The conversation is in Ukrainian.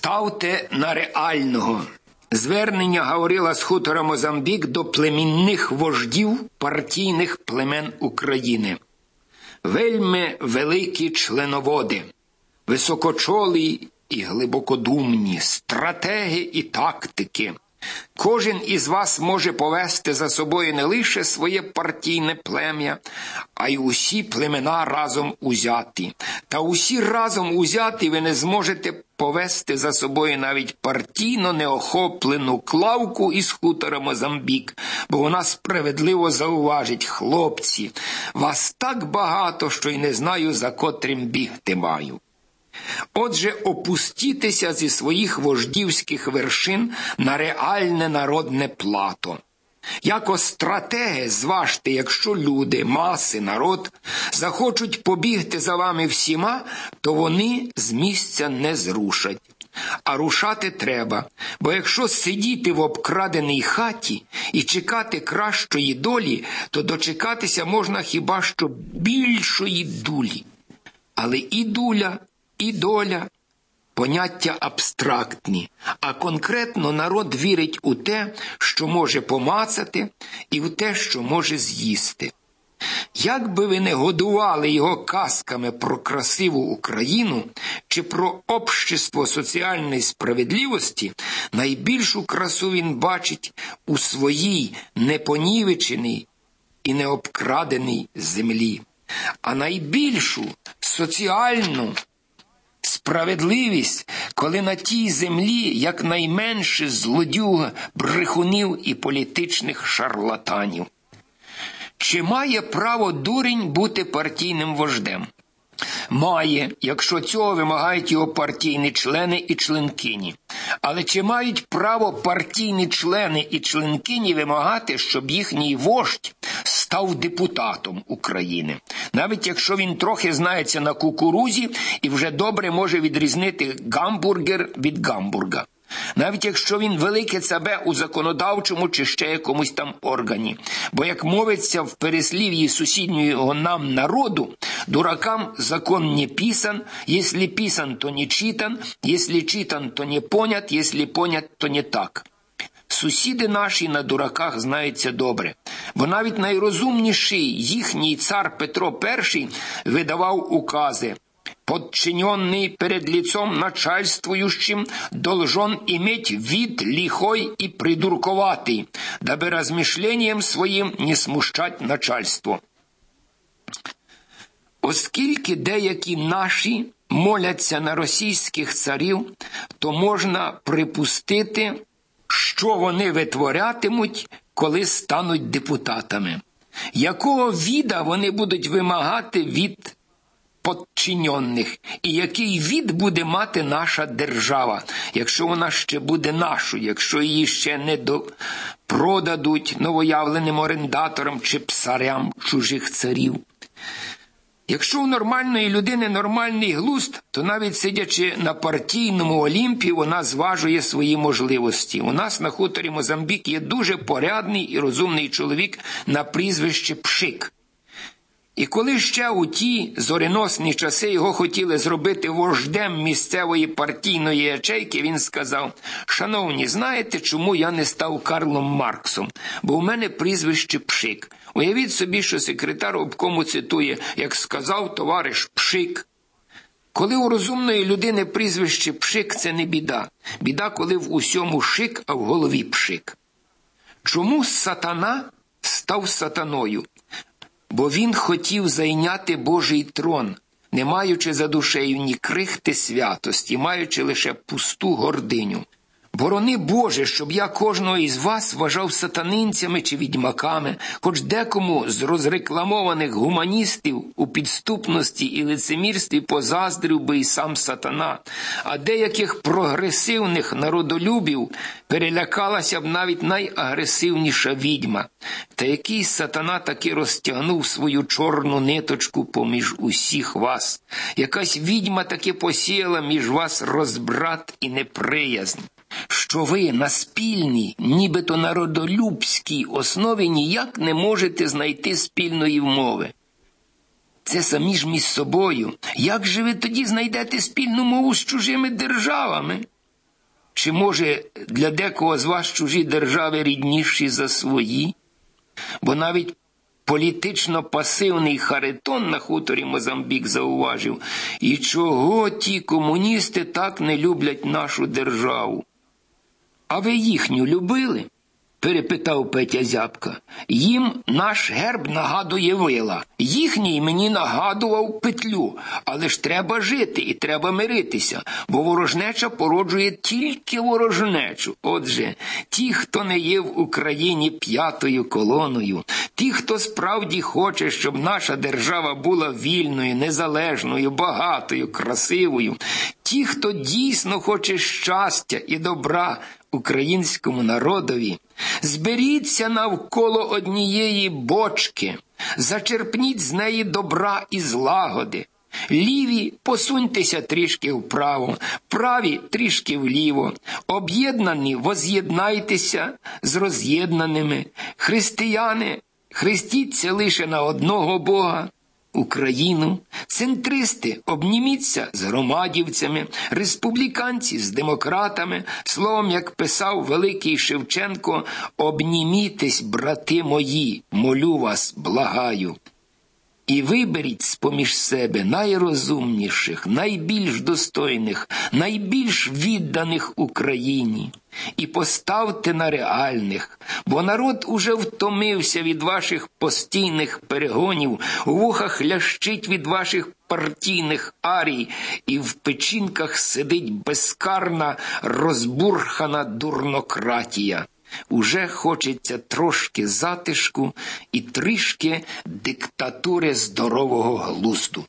Ставте на реального. Звернення говорила з хутора Мозамбік до племінних вождів партійних племен України. Вельми великі членоводи, високочолі і глибокодумні, стратеги і тактики. Кожен із вас може повести за собою не лише своє партійне плем'я, а й усі племена разом узяті. Та усі разом узяті ви не зможете повести за собою навіть партійно неохоплену клавку із хутора Мозамбік, бо вона справедливо зауважить, хлопці, вас так багато, що й не знаю, за котрим бігти маю. Отже, опустітися зі своїх вождівських вершин на реальне народне плато. Яко стратеги зважте, якщо люди, маси, народ захочуть побігти за вами всіма, то вони з місця не зрушать. А рушати треба, бо якщо сидіти в обкраденій хаті і чекати кращої долі, то дочекатися можна хіба що більшої дулі. Але і дуля, і доля поняття абстрактні, а конкретно народ вірить у те, що може помацати, і в те, що може з'їсти. Як би ви не годували його казками про красиву Україну чи про общество соціальної справедливості, найбільшу красу він бачить у своїй непонівеченій і необкраденій землі, а найбільшу соціальну Справедливість, коли на тій землі якнайменше злодюга, брехунів і політичних шарлатанів. Чи має право дурень бути партійним вождем? Має, якщо цього вимагають його партійні члени і членкині. Але чи мають право партійні члени і членкині вимагати, щоб їхній вождь став депутатом України, навіть якщо він трохи знається на кукурузі і вже добре може відрізнити гамбургер від гамбурга. Навіть якщо він велике себе у законодавчому чи ще якомусь там органі. Бо, як мовиться в переслів'ї сусіднього нам народу, дуракам закон не писан, якщо писан, то не читан, якщо читан, то не понят, якщо понят, то не так. Сусіди наші на дураках знаються добре, бо навіть найрозумніший їхній цар Петро І видавав укази Подчиненный перед лицом начальствующим должен иметь вид лихой и придурковатый, дабы размышлением своим не смущать начальство. Оскільки деякі наші моляться на російських царів, то можна припустити, що вони витворятимуть, коли стануть депутатами. Якого віда вони будуть вимагати від подчиненних, і який від буде мати наша держава, якщо вона ще буде нашою, якщо її ще не до... продадуть новоявленим орендаторам чи псарям чужих царів. Якщо у нормальної людини нормальний глузд, то навіть сидячи на партійному олімпі, вона зважує свої можливості. У нас на хуторі Мозамбік є дуже порядний і розумний чоловік на прізвище Пшик. І коли ще у ті зореносні часи його хотіли зробити вождем місцевої партійної ячейки, він сказав: Шановні, знаєте, чому я не став Карлом Марксом? Бо у мене прізвище Пшик. Уявіть собі, що секретар обкому цитує, як сказав товариш Пшик. Коли у розумної людини прізвище Пшик це не біда. Біда, коли в усьому шик, а в голові пшик. Чому сатана став сатаною? Бо він хотів зайняти Божий трон, не маючи за душею ні крихти святості, маючи лише пусту гординю. Борони Боже, щоб я кожного із вас вважав сатанинцями чи відьмаками, хоч декому з розрекламованих гуманістів у підступності і лицемірстві позаздрив би і сам сатана, а деяких прогресивних народолюбів перелякалася б навіть найагресивніша відьма. Та який сатана таки розтягнув свою чорну ниточку поміж усіх вас, якась відьма таки посіяла між вас розбрат і неприязнь що ви на спільній, нібито народолюбській основі ніяк не можете знайти спільної вмови. Це самі ж між собою. Як же ви тоді знайдете спільну мову з чужими державами? Чи, може, для декого з вас чужі держави рідніші за свої? Бо навіть політично пасивний Харитон на хуторі Мозамбік зауважив, і чого ті комуністи так не люблять нашу державу? А ви їхню любили? перепитав Петя зябка. Їм наш герб нагадує вила. Їхній мені нагадував петлю, але ж треба жити і треба миритися, бо ворожнеча породжує тільки ворожнечу. Отже, ті, хто не є в Україні п'ятою колоною, ті, хто справді хоче, щоб наша держава була вільною, незалежною, багатою, красивою, ті, хто дійсно хоче щастя і добра українському народові, зберіться навколо однієї бочки, зачерпніть з неї добра і злагоди. Ліві посуньтеся трішки вправо, праві трішки вліво, об'єднані воз'єднайтеся з роз'єднаними. Християни, хрестіться лише на одного Бога. Україну, центристи обніміться з громадівцями, республіканці з демократами, словом, як писав великий Шевченко, обнімітесь, брати мої, молю вас, благаю. І виберіть з поміж себе найрозумніших, найбільш достойних, найбільш відданих Україні і поставте на реальних, бо народ уже втомився від ваших постійних перегонів, у вухах лящить від ваших партійних арій, і в печінках сидить безкарна розбурхана дурнократія. Уже хочеться трошки затишку і трішки диктатури здорового глузду.